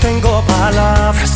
tengo palabras